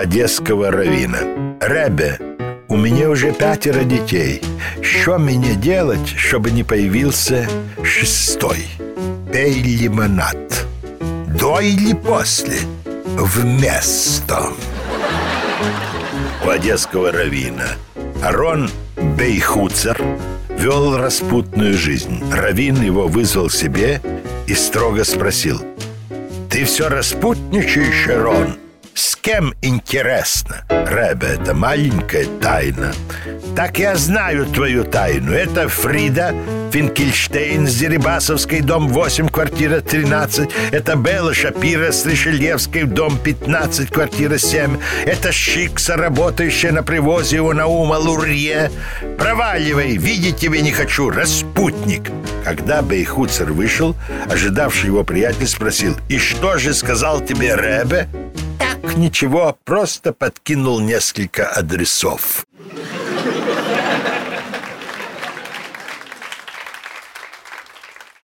одесского равина. «Ребе, у меня уже пятеро детей. Что мне делать, чтобы не появился шестой? Пей лимонад. До или после? Вместо. У одесского равина Арон Бейхуцер вел распутную жизнь. Равин его вызвал себе и строго спросил. «Ты все распутничаешь, Арон?» Кем интересно? Рэбе, это маленькая тайна. Так я знаю твою тайну. Это Фрида Финкельштейн с Дерибасовской, дом 8, квартира 13. Это Белла Шапира с Ришельевской, дом 15, квартира 7. Это Шикса, работающая на привозе у Наума Лурье. Проваливай, видеть тебя не хочу, распутник. Когда Бейхуцер вышел, ожидавший его приятель спросил, «И что же сказал тебе Рэбе?» Так, ничего, просто подкинул несколько адресов.